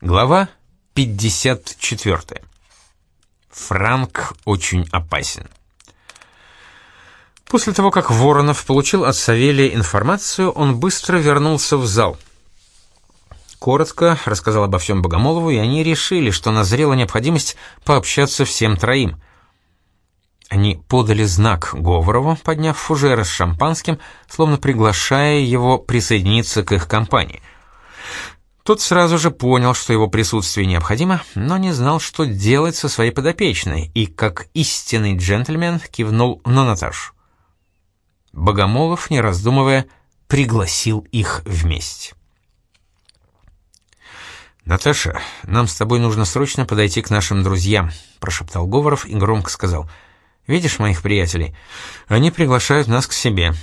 Глава 54. Франк очень опасен. После того, как Воронов получил от Савелия информацию, он быстро вернулся в зал. Коротко рассказал обо всем Богомолову, и они решили, что назрела необходимость пообщаться всем троим. Они подали знак Говорову, подняв фужеры с шампанским, словно приглашая его присоединиться к их компании — тот сразу же понял, что его присутствие необходимо, но не знал, что делать со своей подопечной, и, как истинный джентльмен, кивнул на Наташу. Богомолов, не раздумывая, пригласил их вместе. «Наташа, нам с тобой нужно срочно подойти к нашим друзьям», — прошептал Говоров и громко сказал. «Видишь моих приятелей? Они приглашают нас к себе».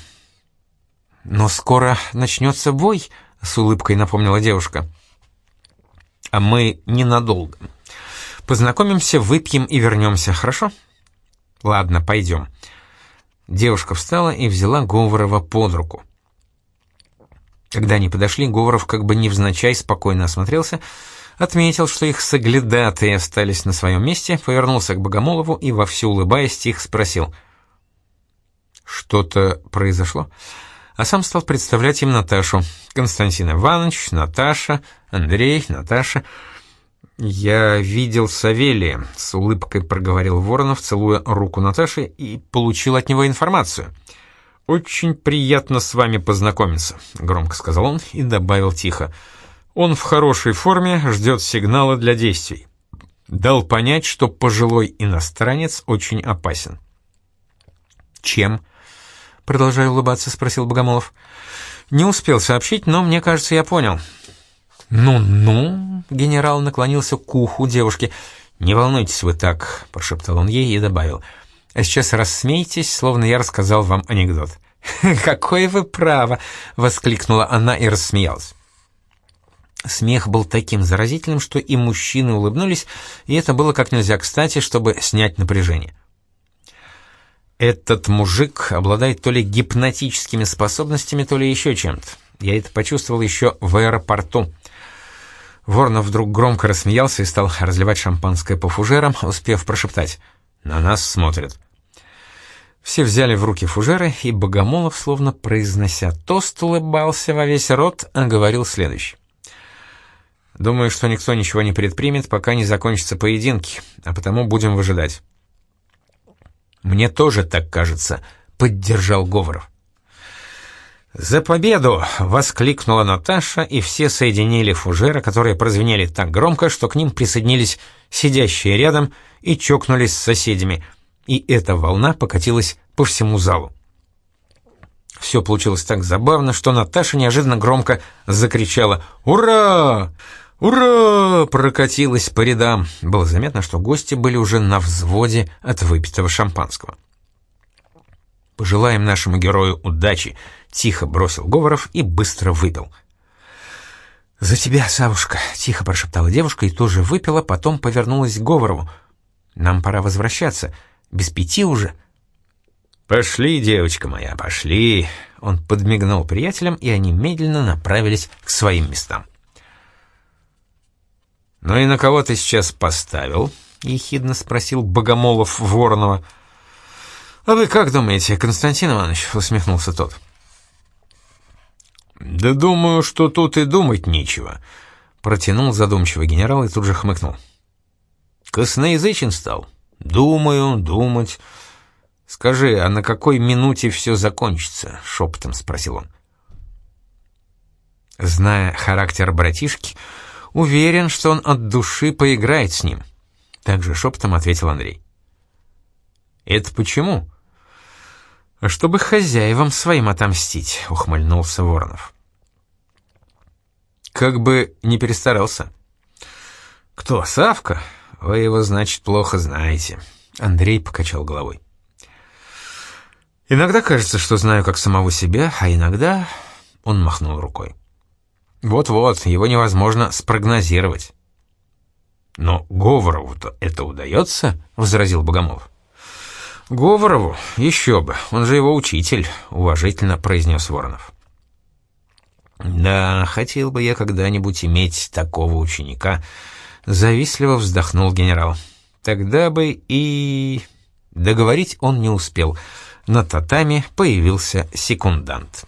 «Но скоро начнется бой», — с улыбкой напомнила девушка. «А мы ненадолго. Познакомимся, выпьем и вернемся, хорошо?» «Ладно, пойдем». Девушка встала и взяла Говорова под руку. Когда они подошли, Говоров как бы невзначай спокойно осмотрелся, отметил, что их соглядатые остались на своем месте, повернулся к Богомолову и, вовсю улыбаясь, тихо спросил. «Что-то произошло?» А сам стал представлять им Наташу. Константин Иванович, Наташа, Андрей, Наташа. «Я видел Савелия», — с улыбкой проговорил Воронов, целуя руку Наташи, и получил от него информацию. «Очень приятно с вами познакомиться», — громко сказал он и добавил тихо. «Он в хорошей форме, ждет сигнала для действий». Дал понять, что пожилой иностранец очень опасен. «Чем?» Продолжая улыбаться, спросил Богомолов. «Не успел сообщить, но мне кажется, я понял». «Ну-ну», — генерал наклонился к уху девушки. «Не волнуйтесь вы так», — прошептал он ей и добавил. «А сейчас рассмейтесь, словно я рассказал вам анекдот». «Какое вы право!» — воскликнула она и рассмеялась. Смех был таким заразительным, что и мужчины улыбнулись, и это было как нельзя кстати, чтобы снять напряжение. Этот мужик обладает то ли гипнотическими способностями, то ли еще чем-то. Я это почувствовал еще в аэропорту. Воронов вдруг громко рассмеялся и стал разливать шампанское по фужерам, успев прошептать «На нас смотрят». Все взяли в руки фужеры, и Богомолов, словно произнося тост, улыбался во весь рот, а говорил следующее. «Думаю, что никто ничего не предпримет, пока не закончатся поединки, а потому будем выжидать». «Мне тоже так кажется», — поддержал Говоров. «За победу!» — воскликнула Наташа, и все соединили фужеры, которые прозвенели так громко, что к ним присоединились сидящие рядом и чокнулись с соседями, и эта волна покатилась по всему залу. Все получилось так забавно, что Наташа неожиданно громко закричала «Ура!» «Ура!» прокатилось по рядам. Было заметно, что гости были уже на взводе от выпитого шампанского. «Пожелаем нашему герою удачи», — тихо бросил Говоров и быстро выпил. «За тебя, Савушка», — тихо прошептала девушка и тоже выпила, потом повернулась к Говорову. «Нам пора возвращаться. Без пяти уже». «Пошли, девочка моя, пошли!» Он подмигнул приятелям, и они медленно направились к своим местам. «Ну и на кого ты сейчас поставил?» — ехидно спросил Богомолов Воронова. «А вы как думаете, Константин Иванович?» — усмехнулся тот. «Да думаю, что тут и думать нечего», — протянул задумчивый генерал и тут же хмыкнул. «Косноязычен стал. Думаю, думать. Скажи, а на какой минуте все закончится?» — шепотом спросил он. Зная характер братишки, — Уверен, что он от души поиграет с ним. Также шепотом ответил Андрей. Это почему? Чтобы хозяевам своим отомстить, ухмыльнулся Воронов. Как бы не перестарался. Кто, Савка? Вы его, значит, плохо знаете. Андрей покачал головой. Иногда кажется, что знаю как самого себя, а иногда... Он махнул рукой. Вот-вот, его невозможно спрогнозировать. Но Говорову-то это удается, возразил Богомолов. Говорову еще бы, он же его учитель, уважительно произнес Воронов. «Да, хотел бы я когда-нибудь иметь такого ученика», — завистливо вздохнул генерал. «Тогда бы и...» Договорить он не успел. На татами появился секундант.